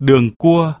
đường cua.